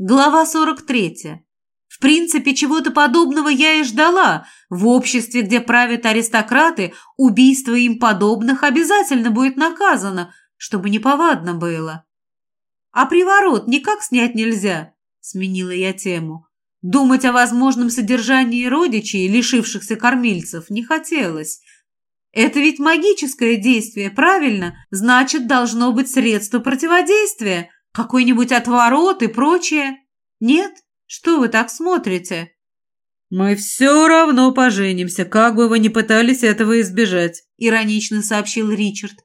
Глава 43. В принципе, чего-то подобного я и ждала. В обществе, где правят аристократы, убийство им подобных обязательно будет наказано, чтобы неповадно было. А приворот никак снять нельзя, сменила я тему. Думать о возможном содержании родичей, лишившихся кормильцев, не хотелось. Это ведь магическое действие, правильно? Значит, должно быть средство противодействия, какой-нибудь отворот и прочее. Нет? Что вы так смотрите? Мы все равно поженимся, как бы вы ни пытались этого избежать, иронично сообщил Ричард.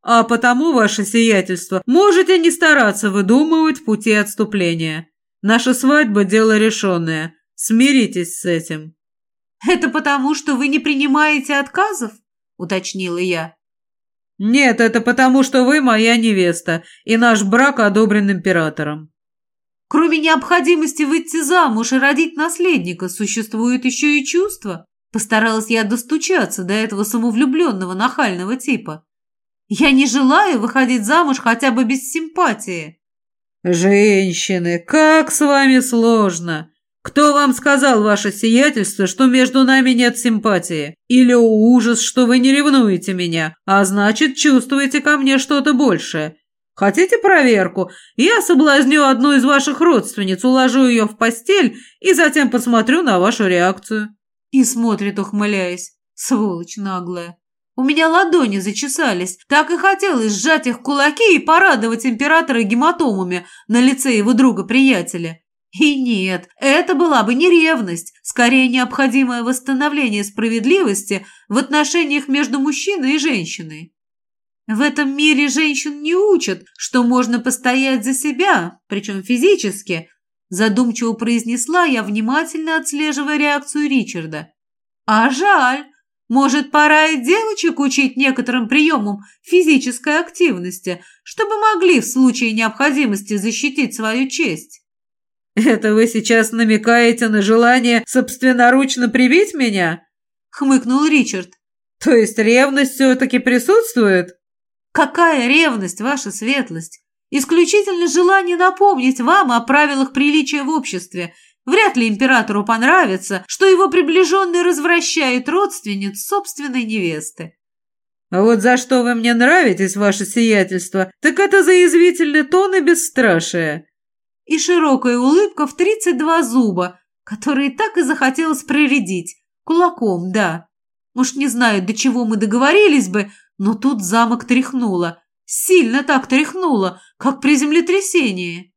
А потому, ваше сиятельство, можете не стараться выдумывать пути отступления. Наша свадьба – дело решенное. Смиритесь с этим». «Это потому, что вы не принимаете отказов?» – уточнила я. «Нет, это потому, что вы моя невеста, и наш брак одобрен императором». «Кроме необходимости выйти замуж и родить наследника, существует еще и чувство?» Постаралась я достучаться до этого самовлюбленного нахального типа. «Я не желаю выходить замуж хотя бы без симпатии». «Женщины, как с вами сложно! Кто вам сказал, ваше сиятельство, что между нами нет симпатии? Или ужас, что вы не ревнуете меня, а значит, чувствуете ко мне что-то большее? Хотите проверку? Я соблазню одну из ваших родственниц, уложу ее в постель и затем посмотрю на вашу реакцию». И смотрит, ухмыляясь. Сволочь наглая. У меня ладони зачесались. Так и хотелось сжать их кулаки и порадовать императора гематомами на лице его друга-приятеля. И нет, это была бы не ревность, скорее необходимое восстановление справедливости в отношениях между мужчиной и женщиной. В этом мире женщин не учат, что можно постоять за себя, причем физически, задумчиво произнесла я, внимательно отслеживая реакцию Ричарда. А жаль, может, пора и девочек учить некоторым приемам физической активности, чтобы могли в случае необходимости защитить свою честь? «Это вы сейчас намекаете на желание собственноручно прибить меня?» — хмыкнул Ричард. «То есть ревность все-таки присутствует?» «Какая ревность, ваша светлость? Исключительно желание напомнить вам о правилах приличия в обществе Вряд ли императору понравится, что его приближенный развращает родственниц собственной невесты. А вот за что вы мне нравитесь, ваше сиятельство, так это за язвительный тон и бесстрашие. И широкая улыбка в тридцать два зуба, которые так и захотелось проредить. Кулаком, да. Уж не знаю, до чего мы договорились бы, но тут замок тряхнуло. Сильно так тряхнуло, как при землетрясении.